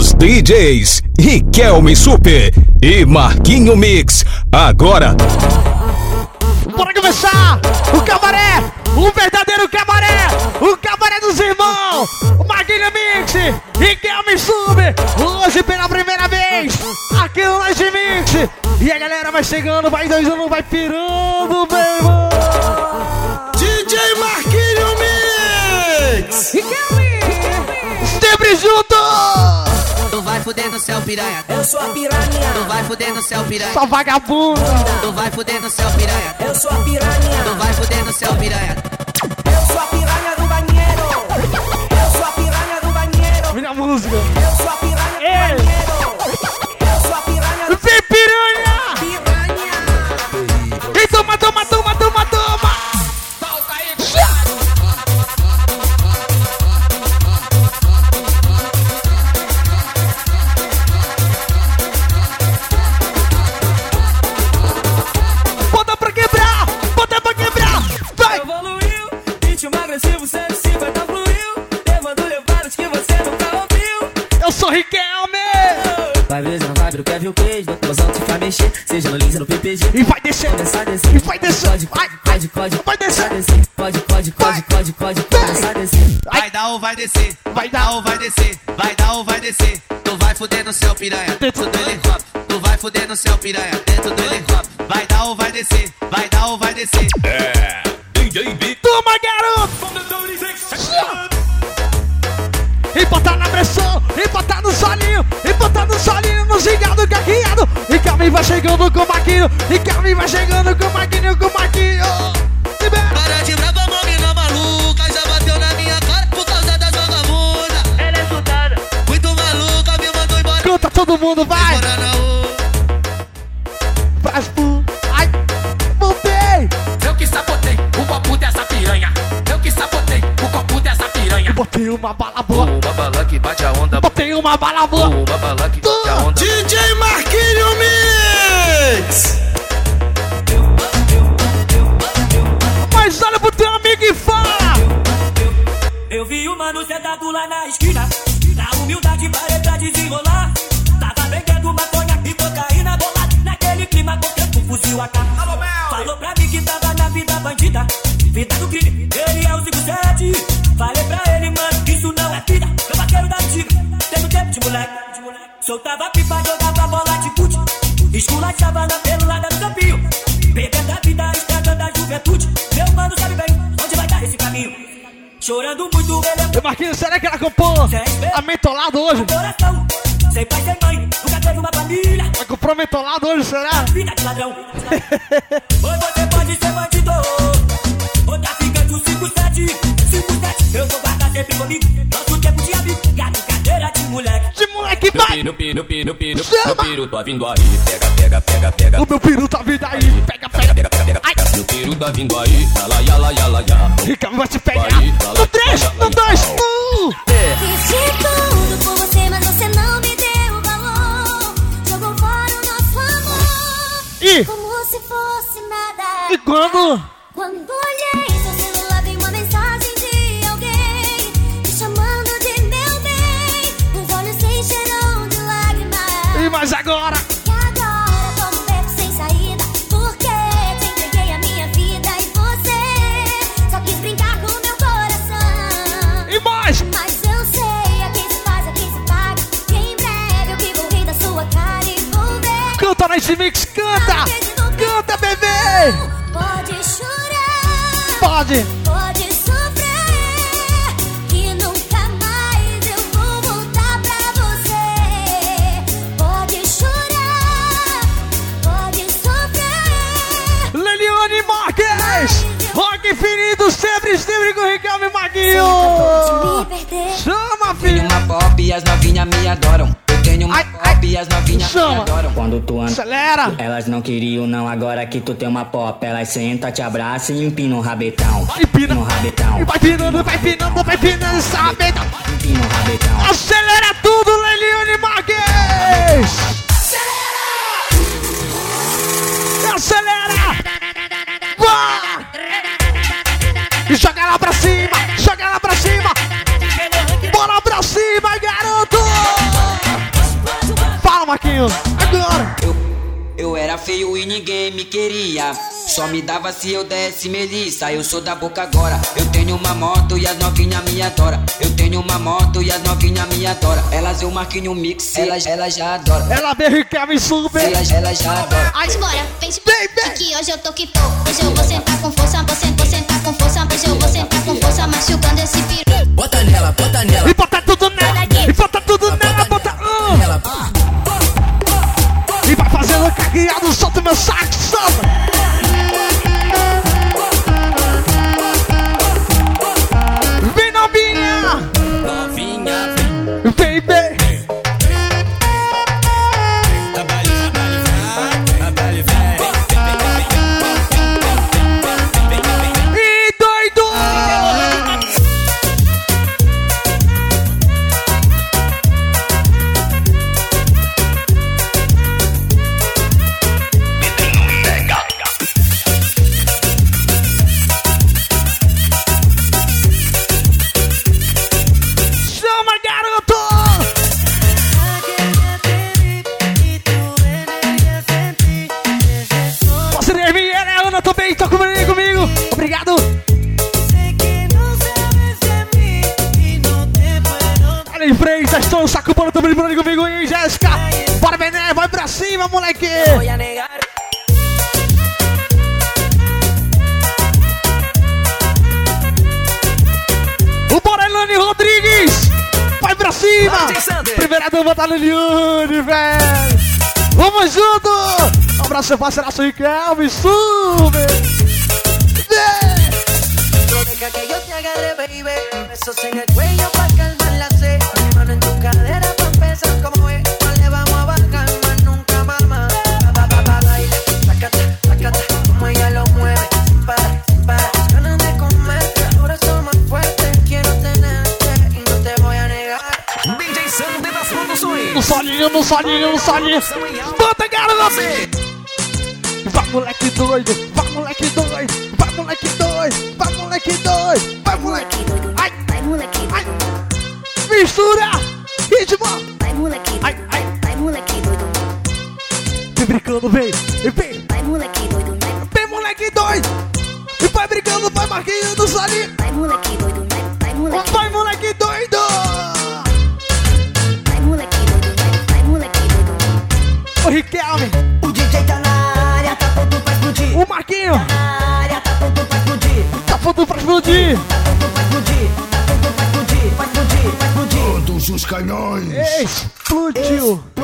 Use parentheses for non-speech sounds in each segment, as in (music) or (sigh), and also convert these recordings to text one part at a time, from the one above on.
Os DJs Riquelme Super e Marquinho Mix. Agora. Bora começar! O cabaré! O verdadeiro cabaré! O cabaré dos irmãos! O Marquinho Mix! Riquelme Sub! Hoje pela primeira vez! Aqui no Live Mix! E a galera vai chegando, vai doidando, vai pirando, meu irmão! DJ Marquinho Mix! Riquelme! Sempre junto! Fuder no céu, piranha. Eu sou a piranha, Tu vai fuder no céu, piranha. Só vagabunda! Tu vai fuder no céu, piranha. eu sou a piranha, Tu vai fuder no céu, piranha. eu sou a piranha do banheiro. Eu sou a piranha do banheiro. Minha música! Eu sou a piranha do Ei. banheiro. Eu sou a piranha do Vem piranha! piranha. Toma, toma, toma, toma! Mexer, seja no Lins ou no PPG. E vai descer! Começar a descer, E vai descer! pode, Vai! pode, pode, Vai descer. pode, pode, pode, pode, pode, começar a descer. Vai dar ou vai descer. Vai dar. ou vai descer. Vai dar ou vai descer. Tu vai fuder no céu, piranha. Dentro do helicóptero. Tu vai fuder no céu, piranha. Dentro do helicóptero. Vai dar ou vai descer. Vai dar ou vai descer. É. DJ B. Toma, garoto! E botar na pressão, e botar no solinho, e botar no solinho, no gigado carreado. E Calvin vai chegando com o Maquinho, e Calvin vai chegando com o Maquinho, com o Maquinho. Para de brava, menina maluca. Já bateu na minha cara por causa da vagabunda. Ela é soldada, Muito maluca, me mandou embora. Canta todo mundo, vai! Faz pu- Ai, voltei! Eu que sabotei o copo dessa piranha. Eu que sabotei o copo dessa piranha. Botei uma bala boa, Uma bala que bate a onda. botei uma bala boa. Uma bala que bate a onda. DJ Marquinho sentado lá na esquina. Na humildade parei pra desenrolar. Tava vendendo maconha e cocaína bolada. Naquele clima, botando um fuzil a Falou pra mim que tava na vida bandida. Vida do crime, ele é o 57. Falei pra ele, mano, que isso não é vida. Meu vaqueiro da antiga, tendo tempo de moleque. Soltava pipa, jogava bola de gude. Esculachava na pelada no campinho. Bebendo a vida, estragando a juventude. Meu mano sabe bem Chorando muito, E Marquinhos, será que ela compôs a mentolado hoje? coração. Sem pai, sem mãe, nunca teve uma família. Vai comprar mentolado hoje, será? (laughs) Vida de ladrão. Ou você pode ser bandido. Ou traficante 57. 57. Eu vou guardar sempre comigo. Nosso tempo de amigo. E a brincadeira de moleque. De moleque vai! Pino, pino, pino, pino, Chama. meu piru tá vindo aí. Pega, pega, pega, pega. O meu peru tá vindo aí, pega, pega. Pega, piru tá vindo aí. Yala, yala, yala, yala. Rica vai te pegar. No 3, no 2, um. Fiz de tudo por você, mas você não me deu valor. Jogou fora o nosso amor. E, Como se fosse nada. e quando? Quando olhei seu celular, vi uma mensagem de alguém me chamando de meu bem. Os olhos se encheram de lágrimas. E mais agora, Nesse mix, canta! Canta, bebê! Pode chorar, Pode! pode sofrer. Que nunca mais eu vou voltar pra você. Pode chorar, pode sofrer. Leliane Marques! Rock infinito, sempre, sempre com o Ricardo e Maguinho! Me perder. Chama, Tenho filho! uma pop e as novinhas me adoram. Eu tenho uma Ai, pop e as novinhas Chama. adoram. Quando tu anda. Acelera! Elas não queriam, não. Agora que tu tem uma pop, elas senta, te abraça e empina o rabetão. Empina. o rabetão. Vai pinando, vai pinando, vai pinando, sabe? Empina o rabetão. Acelera Agora. Eu, eu era feio e ninguém me queria. Só me dava se eu desse melissa. Eu sou da boca agora. Eu tenho uma moto e as novinhas me adoram. Eu tenho uma moto e as novinhas me adoram. Elas eu marquinho mix, elas, elas já adoram. Ela veio e me subir. Elas, elas já adoram. Mas bora, vem que hoje eu tô que tô. Hoje eu vou sentar com força, vou sentar, vou sentar com força. Hoje eu vou sentar com força, machucando esse piru. Bota nela, bota nela. E bota tudo nela. E bota E vai fazendo cagueado. Solta meu saco, solta. Cima, moleque. O Borelane Rodrigues. Vai pra cima. Primeira dama tá Liliane, velho. Vamos junto. Um abraço, parceiraço Riquelme. Sube. Vem. Deja que yo te agarre, baby. Besos en el cuello No solinho, no solinho. Bota, garoto. Vai, moleque doido. Vai, moleque doido. Vai, moleque doido. Vai, moleque doido. Vai, moleque. Ai, Vai, moleque ai. doido. Mistura. Ritmo. Vai, moleque Ai, doido. ai. Vai, moleque doido. Vem brincando, vem. Vem. Vai, moleque doido. Vem, moleque doido. E vai brincando, vai, Marquinhos do solinho. Explodir. Todos os canhões. Explodiu. Explodiu.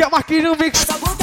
Que a Marquinhos Mix.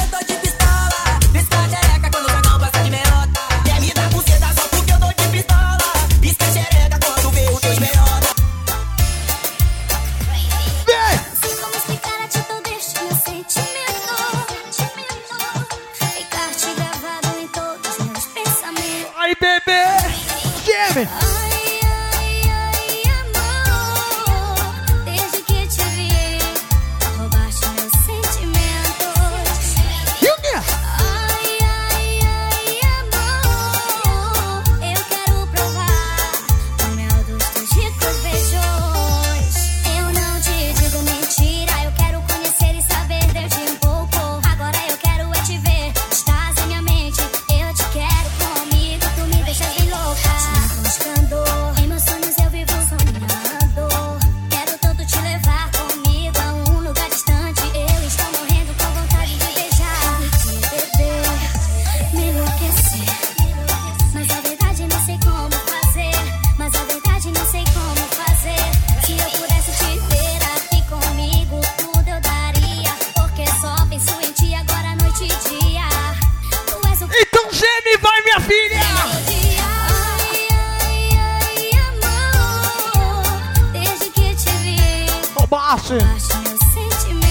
Acho meus sentimentos.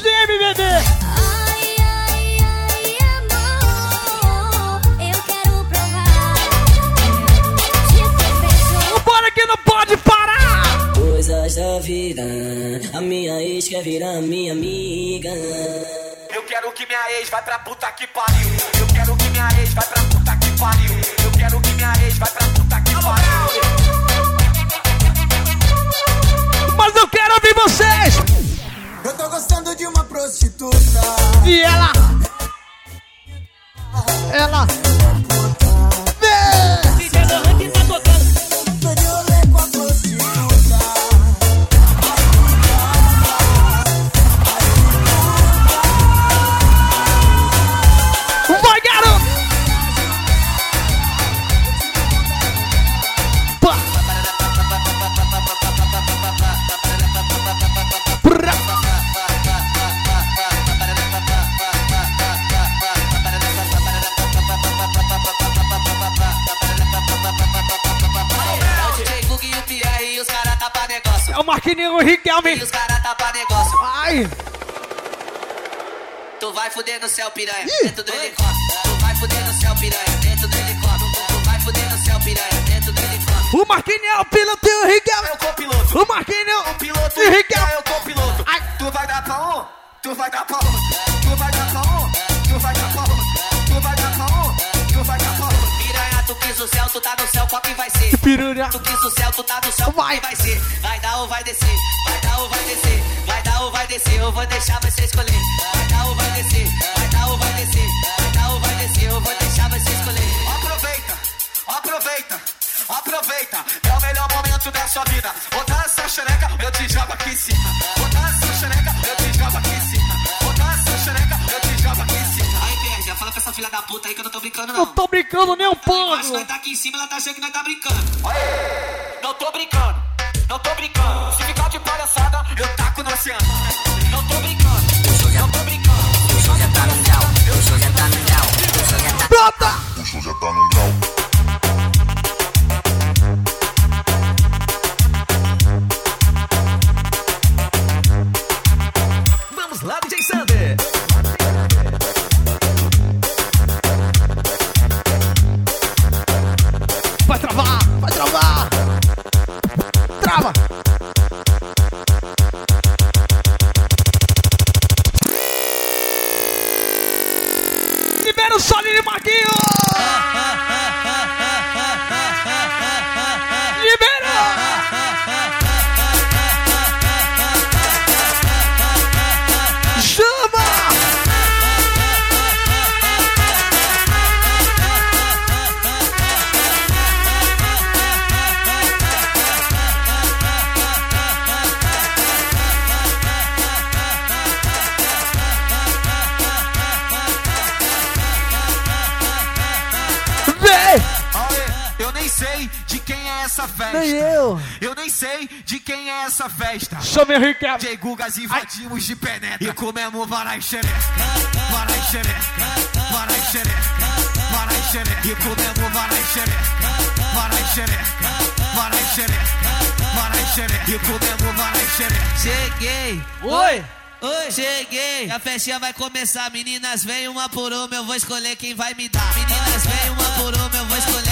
Gemi, bebê! Ai, ai, ai, amor, eu quero provar. Bora que não pode parar! Coisas da vida, a minha ex quer virar minha amiga. Eu quero que minha ex vai pra puta que pariu. Eu quero que minha ex vai pra puta que pariu. Quero ouvir vocês! Eu tô gostando de uma prostituta. E ela? Ela? Pra negócio. Ai! Tu vai fuder no céu, piranha, Ih. dentro do helicóptero. Tu vai fuder no céu, piranha, dentro do helicóptero. Tu vai fuder no céu, piranha, dentro do helicóptero. O Marquinhos é o piloto e o Riquelme! Eu copiloto. O Marquinhos O piloto e o e Riquelme! eu copiloto. Ai. Tu vai dar pra um, tu vai dar pra um, tu vai dar pra um, tu vai dar pra um, quis o céu, tu tá no céu, qual que vai ser? Piranha! Tu quis o céu, tu tá no céu, qual Vai. que vai ser? Vai dar ou vai descer? Vai dar ou vai descer? Vai dar ou vai descer? Eu vou deixar você escolher. Vai dar ou vai descer? Vai dar ou vai descer? Vai dar ou vai descer? Eu vou deixar você escolher. Aproveita, aproveita, aproveita. É o melhor momento da sua vida. Botar essa xereca, eu te jogo aqui em cima. Botar essa xereca, eu te jogo aqui em cima. Fala com essa filha da puta aí que eu não tô brincando, Não não. tô brincando nem um Acho que pouco! nós tá aqui em cima, ela tá achando que nós tá brincando. Não tô brincando, não tô brincando. Se ficar de palhaçada, eu taco no oceano. Não tô brincando, não tô brincando. Pronta! Vamos Brava! Festa. Nem eu. Eu nem sei de quem é essa festa. Chama Henrique! DJ Gugas invadimos de penetra e comemos varai xereca, varai xereca, varai xereca, varai xereca e comemos varai xereca, varai xereca, varai xereca, varai xereca e comemos varai xereca. Cheguei. Oi! Oi, cheguei. A festinha vai começar. Meninas, vem uma por uma, eu vou escolher quem vai me dar. Meninas, vem uma por uma, eu vou escolher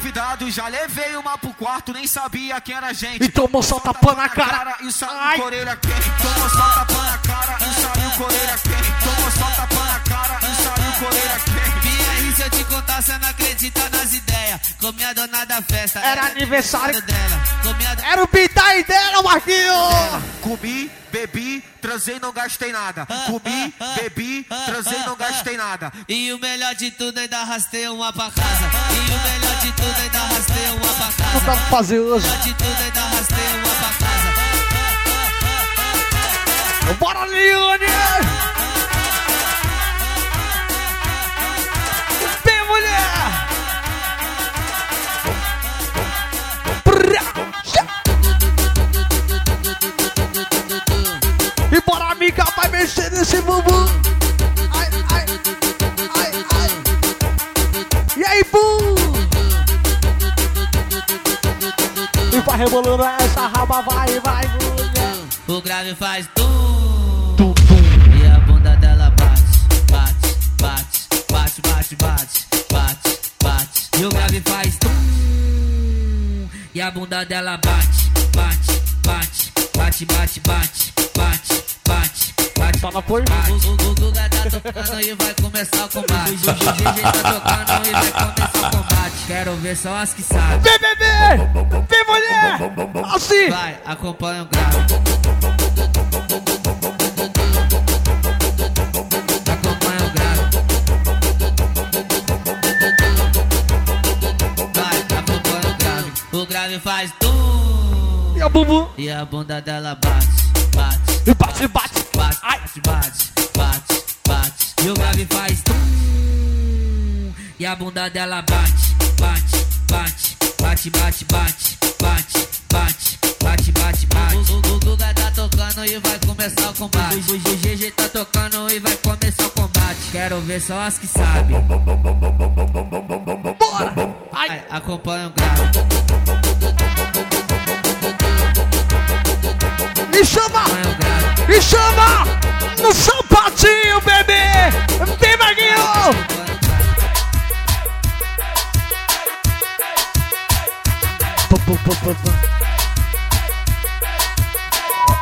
convidado, já levei uma pro quarto, nem sabia quem era a gente. E tomou só tapa na cara. E saiu orelha quente. Tomou só tapa na cara e saiu orelha quente. Tomou só tapa na cara e saiu orelha quente. Minha se eu te contar, você não acredita nas ideias. Comi a dona da festa. Era aniversário. dela. Comi a Era o Pitai dela, Marquinhos! Comi, bebi, transei, não gastei nada. Comi, bebi, transei, não gastei nada. E o melhor de tudo, ainda arrastei uma pra casa. E o melhor de tudo, ainda arrastei uma pra casa. Não dá pra fazer hoje. O melhor de tudo, ainda arrastei uma pra casa. Bora, Leone! mexer nesse bumbum. Ai, ai, ai, ai. E aí, bum! E vai rebolando essa raba, vai, vai, mulher. O grave faz tum, tum. E a bunda dela bate, bate, bate, bate, bate, bate, bate, bate. E o grave faz tum. E a bunda dela bate, bate, bate, bate, bate, bate, bate, bate bate. Só não foi? O, Guga tá tocando e vai começar o combate. O GG tá tocando e vai começar o combate. Quero ver só as que sabem. Vem, bebê! Vem, mulher! Assim! Vai, acompanha o grave. Acompanha o grave. Vai, acompanha o grave. O grave faz tum. E a bumbum? E a bunda dela bate, bate. E bate, bate! Bate, bate, bate, bate, bate. E o grave faz tum. E a bunda dela bate, bate, bate, bate, bate, bate, bate, bate, bate, bate, bate. O, o, o Guga tá tocando e vai começar o combate. O, o, o GG tá tocando e vai começar o combate. Quero ver só as que sabem. Bora! Ai! Acompanha o grave. Me chama! Me chama! No sapatinho, bebê! Vem, Maguinho!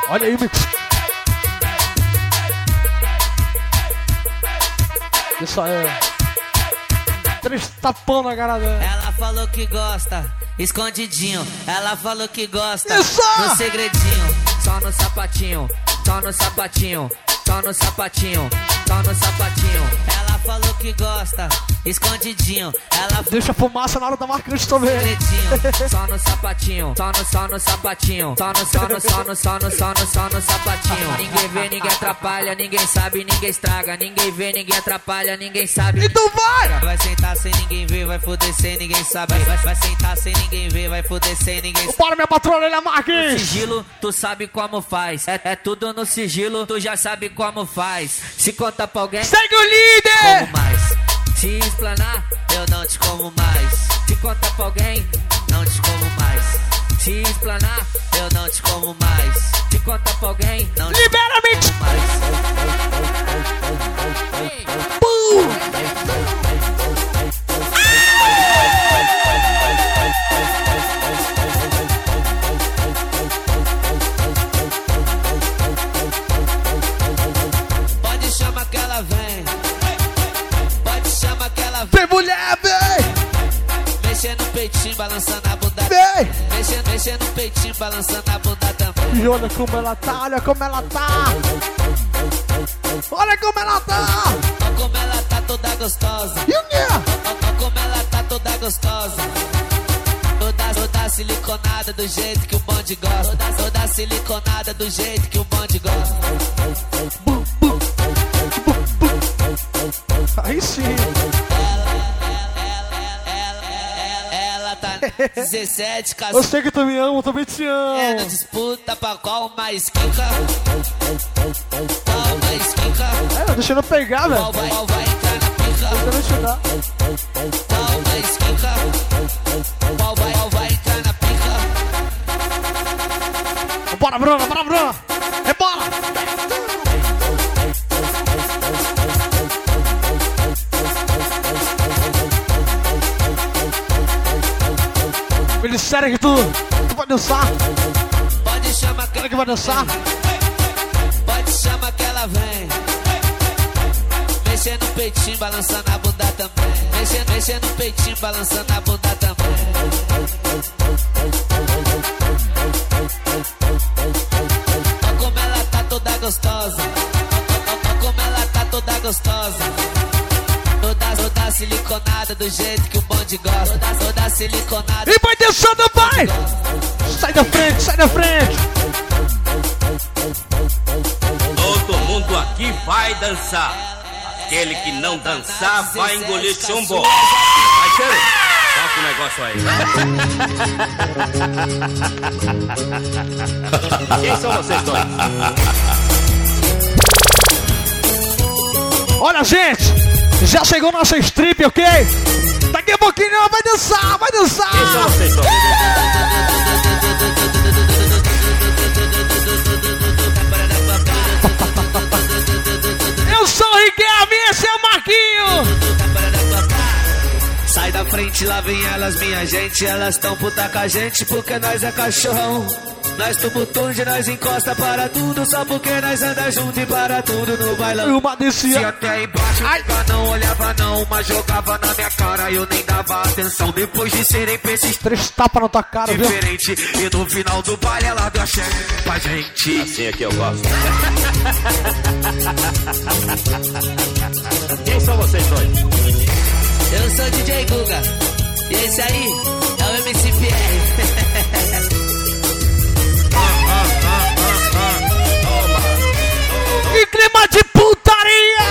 Olha aí, Mix. Isso aí. Três tapão na cara dela. Ela falou que gosta, escondidinho. Ela falou que gosta, Isso! no segredinho. Só no sapatinho, só no sapatinho, só no sapatinho, só no sapatinho. Ela falou que gosta, escondidinho. Ela Deixa a fumaça na hora da marcante também. (laughs) Só no sapatinho, só no, só no sapatinho. Só no, só no, só no, só no, só no, só no sapatinho. Ninguém vê, ninguém atrapalha, ninguém sabe, ninguém estraga. Ninguém vê, ninguém atrapalha, ninguém sabe. E tu vai! Vai sentar sem ninguém ver, vai foder sem ninguém saber. Vai, vai sentar sem ninguém ver, vai foder sem ninguém saber. Bora, minha patrona, ele é Marquinhos! Sigilo, tu sabe como faz. É, é tudo no sigilo, tu já sabe como faz. Se conta pra alguém, Segue o como líder! mais. Se explanar, eu não te como mais. Se conta pra alguém, não te como mais. Se explanar, eu não te como mais. Se conta pra alguém, não te Libera, como mais. Pum! Peitinho, balançando a bunda. Vem! Mexendo, mexendo no peitinho, balançando a bunda também. E olha como ela tá, olha como ela tá! Olha como ela tá! Olha como ela tá toda gostosa. E o quê? Olha como ela tá toda gostosa. Toda, toda siliconada do jeito que o bonde gosta. Toda, toda siliconada do jeito que o bonde gosta. Aí sim! Ela tá 17, Eu casou. sei que tu me ama, eu também te É na amo! disputa pra qual mais quica. Qual mais quica. É, deixa eu pegar, Qual velho! vai, qual vai entrar na pica. Eu também te dar. Qual mais quica. Qual vai, qual vai entrar na pica. Bora, Bruna, bora, Bruna! Sério que tu, tu vai dançar? Pode chamar que que vai dançar? Pode chamar que ela vem. Mexendo no peitinho, balançando a bunda também. Mexendo, mexendo no peitinho, balançando a bunda também. Ó como ela tá toda gostosa. Ó como ela tá toda gostosa. Toda, siliconada do jeito que o bonde gosta. Toda, toda siliconada. E vai dançando, vai! Sai da frente, sai da frente! Todo mundo aqui vai dançar. Aquele que não dançar vai engolir chumbo. Vai. Toca o negócio aí. (laughs) Quem são vocês dois? Olha, gente! Já chegou nossa strip, ok? Daqui a pouquinho ela vai dançar, vai dançar! Dois? Eu sou o Riquelme, esse é o Marquinho! Sai da frente, lá vem elas, minha gente. Elas tão puta com a gente porque nós é cachorrão. Nós tumultude, nós encosta para tudo. Só porque nós anda junto e para tudo no E bailão. uma Se descia. até embaixo nega não olhava não, mas jogava na minha cara eu nem dava atenção. Depois de serem pensos Três tapas na tua cara, viu? diferente e no final do baile ela deu a chefe pra gente. Assim é que eu gosto. (laughs) Quem são vocês dois? Eu sou DJ Guga e esse aí é o MCPR. Que clima de putaria!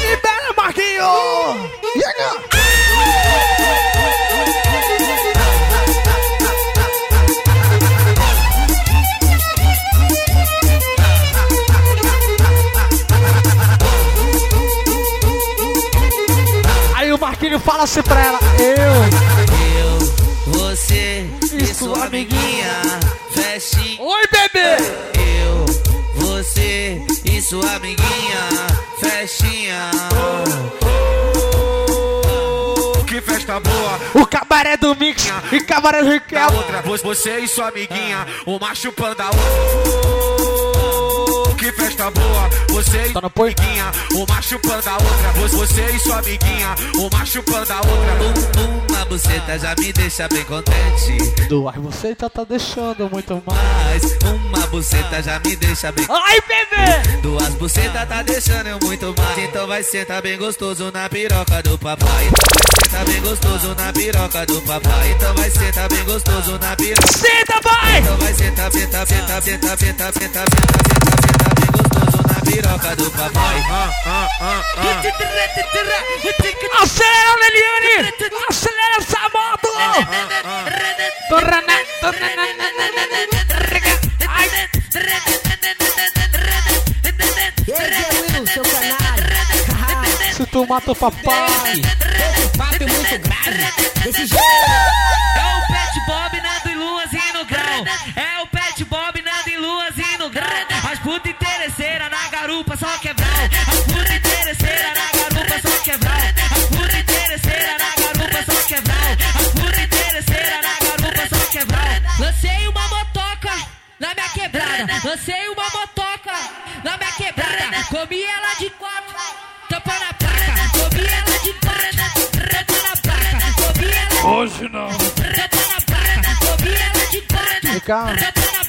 Libera, Marquinho! Chega! Aí o Marquinho fala assim pra ela: Eu. Eu, você e sua amiguinha. Oi, sua amiguinha, festinha. Que festa boa! O cabaré do Mix e cabaré do da Riquelme. outra, vo- você e sua amiguinha, uma chupando a outra. Que festa boa, você e Tá põe? amiguinha, uma chupando a outra. Vo- Você e sua amiguinha, uma chupando a outra. Uma buceta já me deixa bem contente. Duas, você já tá deixando muito mais. Mas uma buceta já me deixa bem Ai, bebê! Duas bucetas tá deixando eu muito mais. Então vai sentar bem gostoso na piroca do papai. Então vai sentar bem gostoso na piroca do papai. Então vai sentar bem gostoso na piroca. Senta, vai! Então vai sentar, sentar, sentar, sentar, sentar, sentar, sentar, sentar, piroca do papai. Acelera, Leliane! Acelera essa moto! Torrana, torrana, Ai, Will, seu se tu mata o papai. Esse papo é muito grave. Desse jeito. É o Pet Bob nado em luas e no grau. É o Pet Bob garupa só quebrar. As puta interesseira na garupa só quebrar. As puta interesseira na garupa só quebrar. As puta interesseira na garupa só quebrar. Lancei uma motoca na minha quebrada. Lancei uma motoca na minha quebrada. Comi ela de quatro. Tampa na placa, comi ela de quatro. Tampa na placa, comi ela Hoje não. Tampa na placa, comi ela de quatro. Tampa na placa.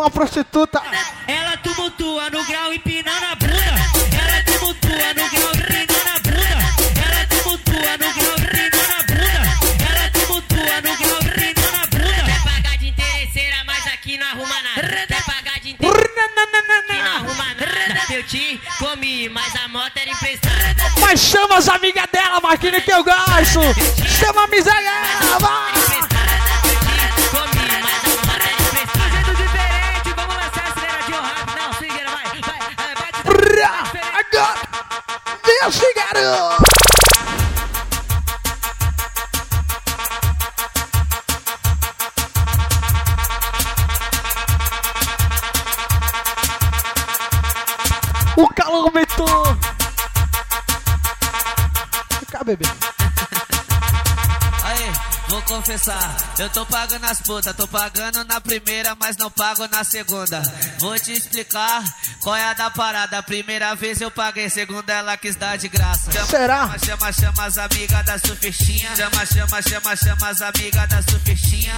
Com a prostituta. Ela tumultua no grau empinando a bunda. Ela tumultua no grau empinando a bunda. Ela tumultua no grau empinando a bunda. Ela tumultua no grau empinando a bunda. Quer pagar de interesseira, mas aqui não arruma nada. Quer pagar de interesseira, aqui não arruma nada. Eu te comi, mas a moto era emprestada. Mas chama as amigas dela, Marquinhos, que eu gosto. Chama a miséria, vai! O calor aumentou! bebê. Aí, vou confessar, eu tô pagando as putas, tô pagando na primeira, mas não pago na segunda. Vou te explicar qual é a da parada. Primeira vez eu paguei, segunda ela quis dar de graça. Chama, Será? Chama, chama, chama as amigas da surfistinha. Chama, chama, chama, chama as amigas da surfistinha.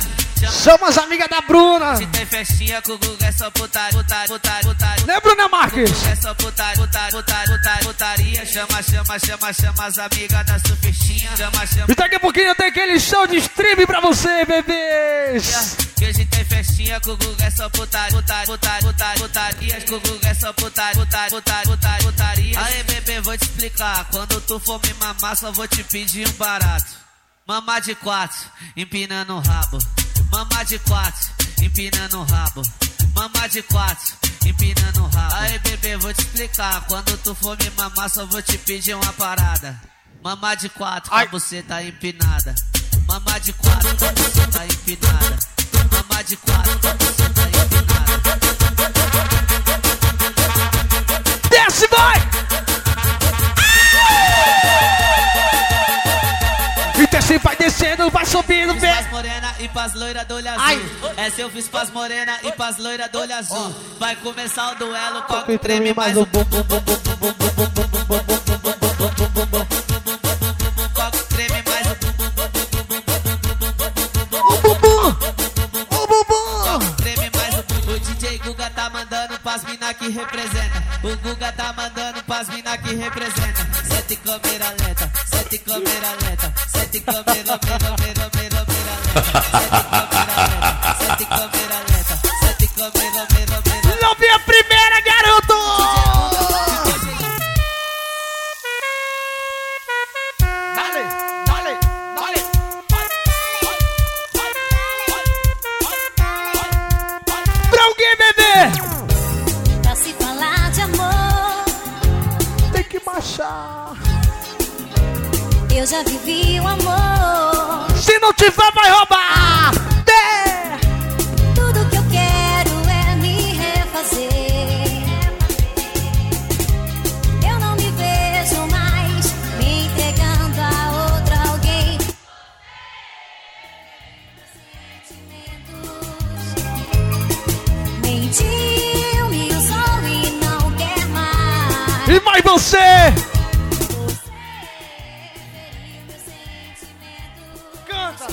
Chama, as amigas da Bruna. se tem festinha com o Guga é só putaria, putaria, putaria, putaria. Né, Bruna Marques? É só putaria, putaria, putaria, putaria, putaria. Chama, chama, chama, chama as amigas da surfistinha. Chama, chama. E daqui a pouquinho tem aquele show de stream pra você, bebês. Que hoje tem festinha com o Guga é só putaria, putaria, putaria, putaria, putaria. Com o Guga é só putaria, putaria, putaria, putaria, putaria. Aí, bebê, vou te explicar. Quando tu for me mamar, só vou te pedir um barato. Mamar de quatro, empinando o rabo. Mamar de quatro, empinando o rabo. Mamar de quatro, empinando o rabo. Aí, bebê, vou te explicar. Quando tu for me mamar, só vou te pedir uma parada. Mamar de quatro, com a buceta empinada. Mamar de quatro, com a buceta empinada. Mamar de quatro, com a buceta empinada. Desce, vai! E pras loira do olho azul. Essa eu fiz pras morena e pras loira do olho azul. Vai começar o duelo com o treme mais o bum bum bum bum bum bum bum bum bum bum bum bum tá pras mina que representa. O Guga tá mandando pras mina que representa. Sete câmera lenta, sete câmera lenta, sete câmera, 哈哈哈哈哈哈。Mais. Mais você! Canta!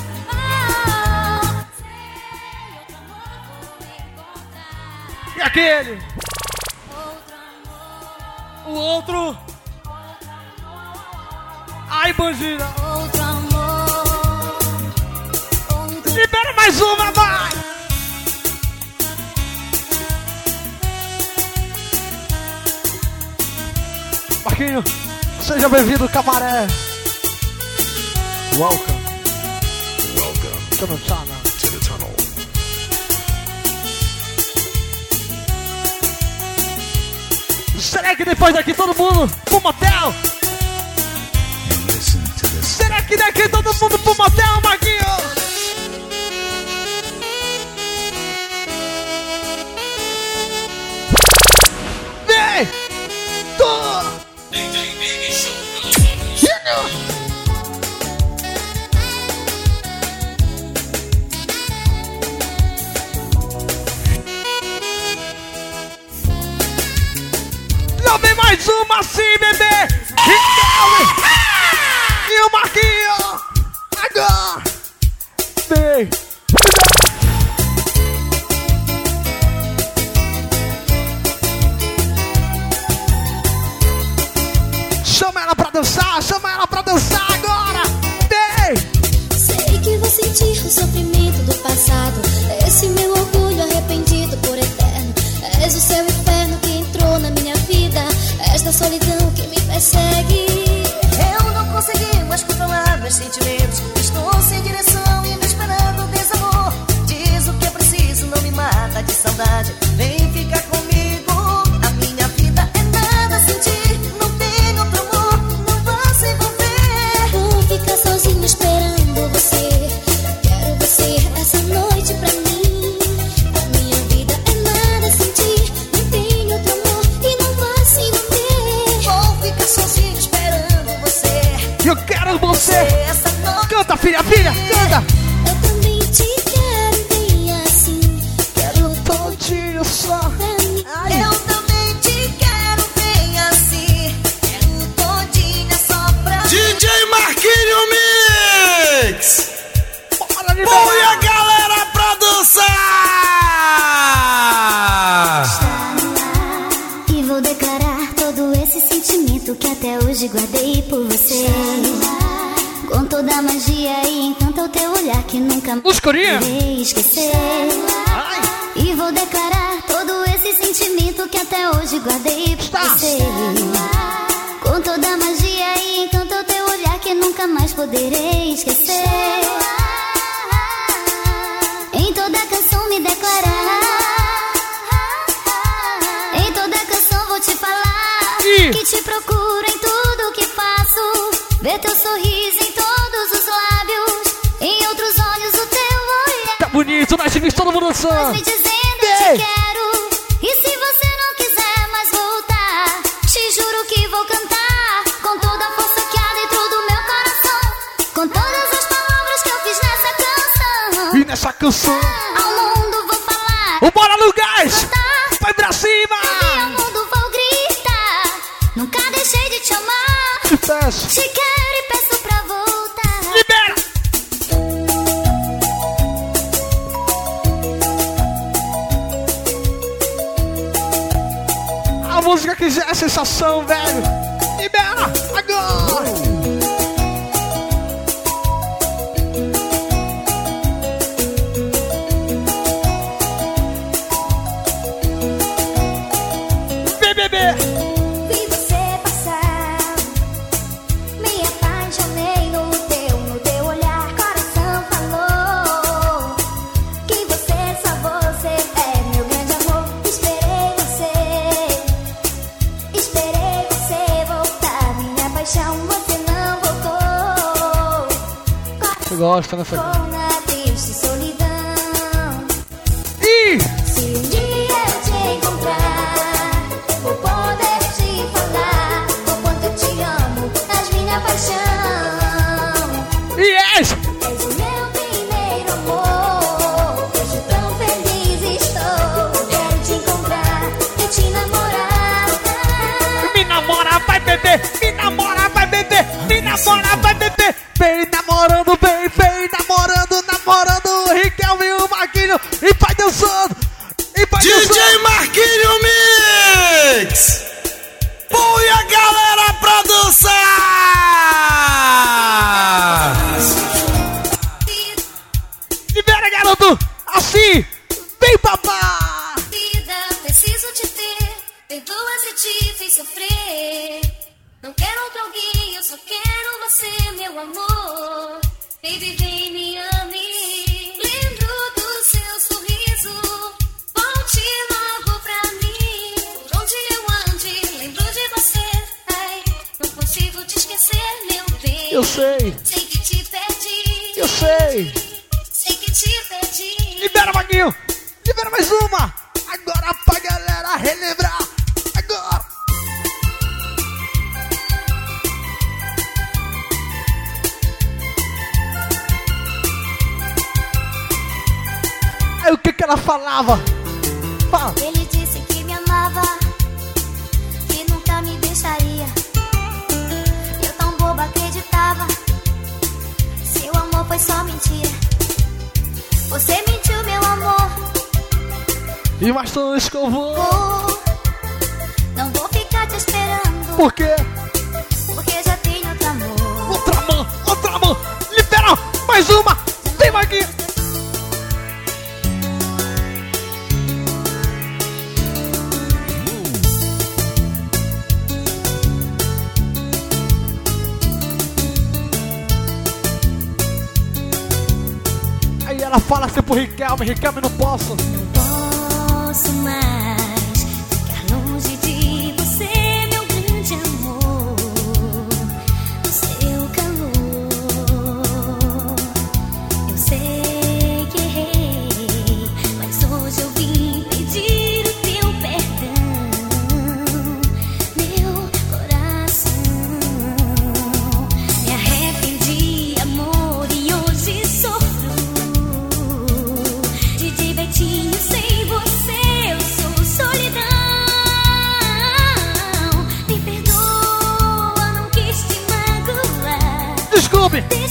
E aquele? O outro? Ai, bandida! Libera mais uma, vai! Marquinho, seja bem-vindo, camaré! Welcome. Welcome to the tunnel. To the tunnel. Será que depois daqui todo mundo pro motel? Será que daqui todo mundo pro motel, Allen. Hoje guardei por você. Com toda a magia e encanto ao teu olhar que nunca mais irei esquecer. E vou declarar todo esse sentimento que até hoje guardei por você. Com toda a magia e encanto ao teu olhar que nunca mais poderei esquecer. Em toda canção me declarar. Em toda canção vou te falar Ih. que te procuro teu sorriso em todos os lábios, em outros olhos o teu olhar. Tá bonito, nós vimos todo mundo Mas dançando. me dizendo eu te quero. E se você não quiser mais voltar, te juro que vou cantar com toda a força que há dentro do meu coração. Com todas as palavras que eu fiz nessa canção. E nessa canção. Ao mundo vou falar. O Bora no Gás! Vai pra cima! E ao mundo vou gritar. Nunca deixei de te amar. Te peço. Te quero sensação, velho. Você gosta, né, Fê? Perdoa se te fiz sofrer. Não quero outro alguém, eu só quero você, meu amor. Baby, vem me ame. Lembro do seu sorriso. Volte logo pra mim. Por onde eu ande, lembro de você. Ai, não consigo te esquecer, meu bem. Eu sei. Sei que te perdi. Eu sei! Sei que te perdi. Libera, Maguinho! Libera mais uma! Agora Aí o que que ela falava? Fala! Ele disse que me amava, que nunca me deixaria. Eu tão boba acreditava. Seu amor foi só mentira. Você mentiu, meu amor. E mais que eu vou! Não vou ficar te esperando. Por quê? Porque já tenho outro amor. Outra mão! Outra mão! Libera! Mais uma! Vem! Aí ela fala assim pro Riquelme, Riquelme não posso. posso mais this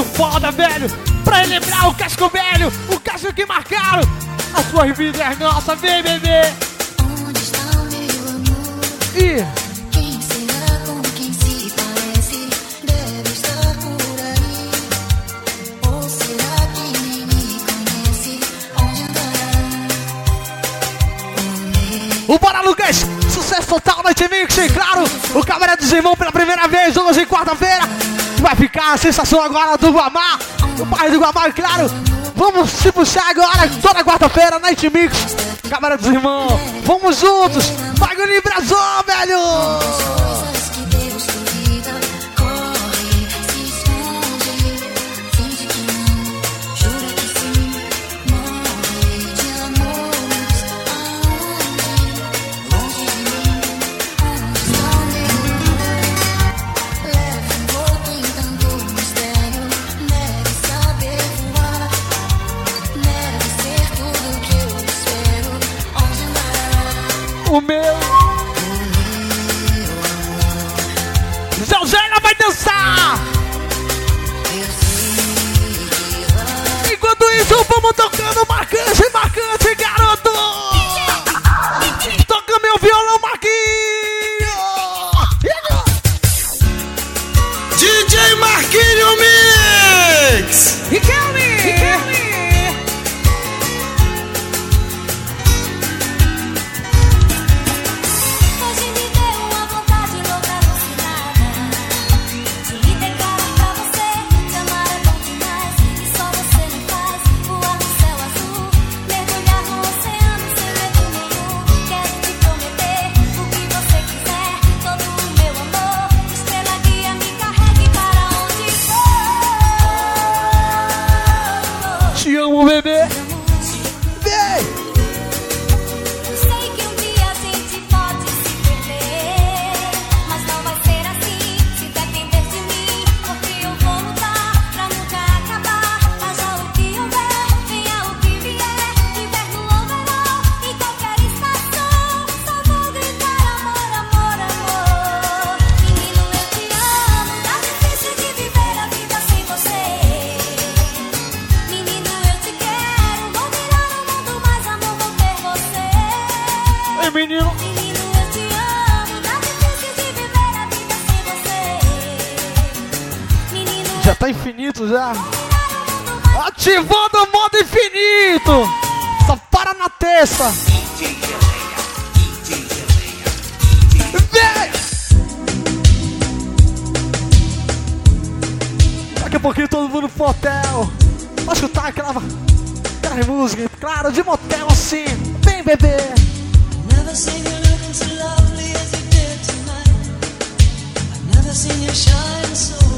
muito foda, velho. Pra lembrar o casco velho, o casco que marcaram. A sua vida é nossa, vem bebê. Onde está o meu amor? E... Quem será com quem se parece? Deve estar por aí. Ou será que nem me conhece? Onde andará? O Bora Lucas! Sucesso total na TV, claro! O Câmara dos Irmãos pela primeira vez, hoje quarta-feira! gente vai ficar a sensação agora do Guamar, do bairro do Guamar, claro. Vamos se puxar agora, toda quarta-feira, Night Mix. Câmara dos Irmãos, vamos juntos. Bagulho em Brasão, velho! um pouquinho todo mundo pro hotel. Pra escutar aquela, aquela música, claro, de motel assim. Vem, bebê. Never seen you looking so lovely as you did tonight. I've never seen you shine so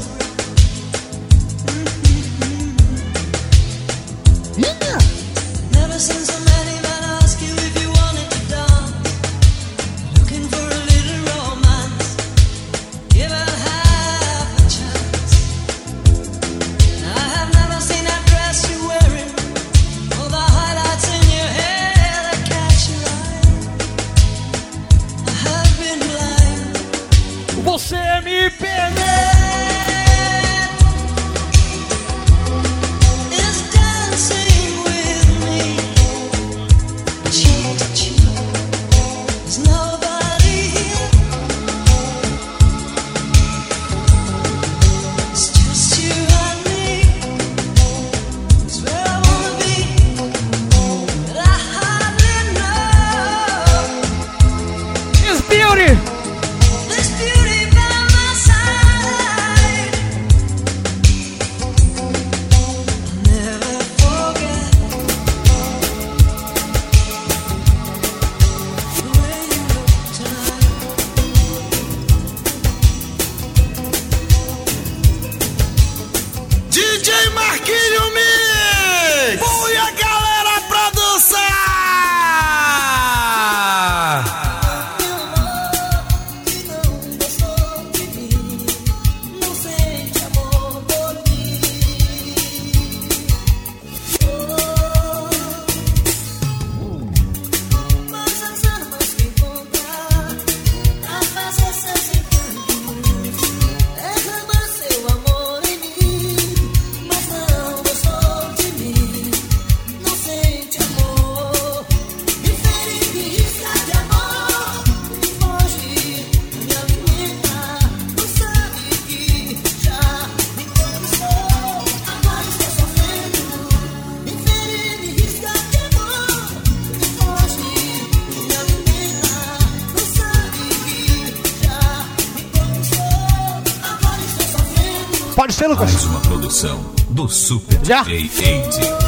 Já? Ei, ei, ei.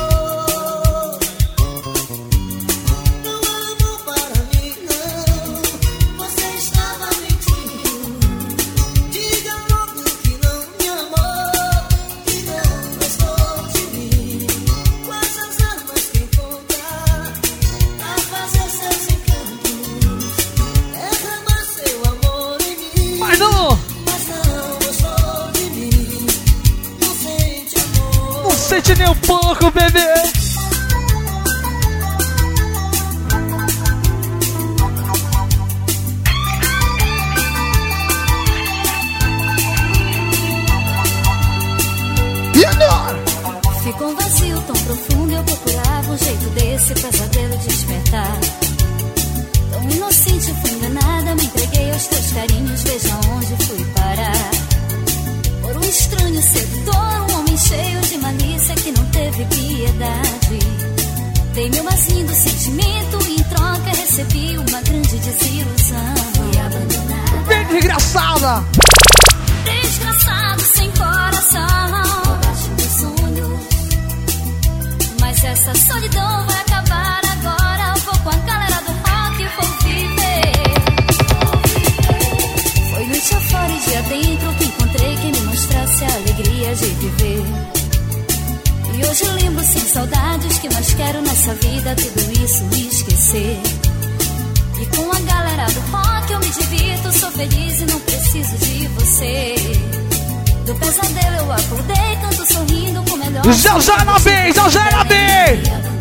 Zé Zé na B, Zé Zé na B.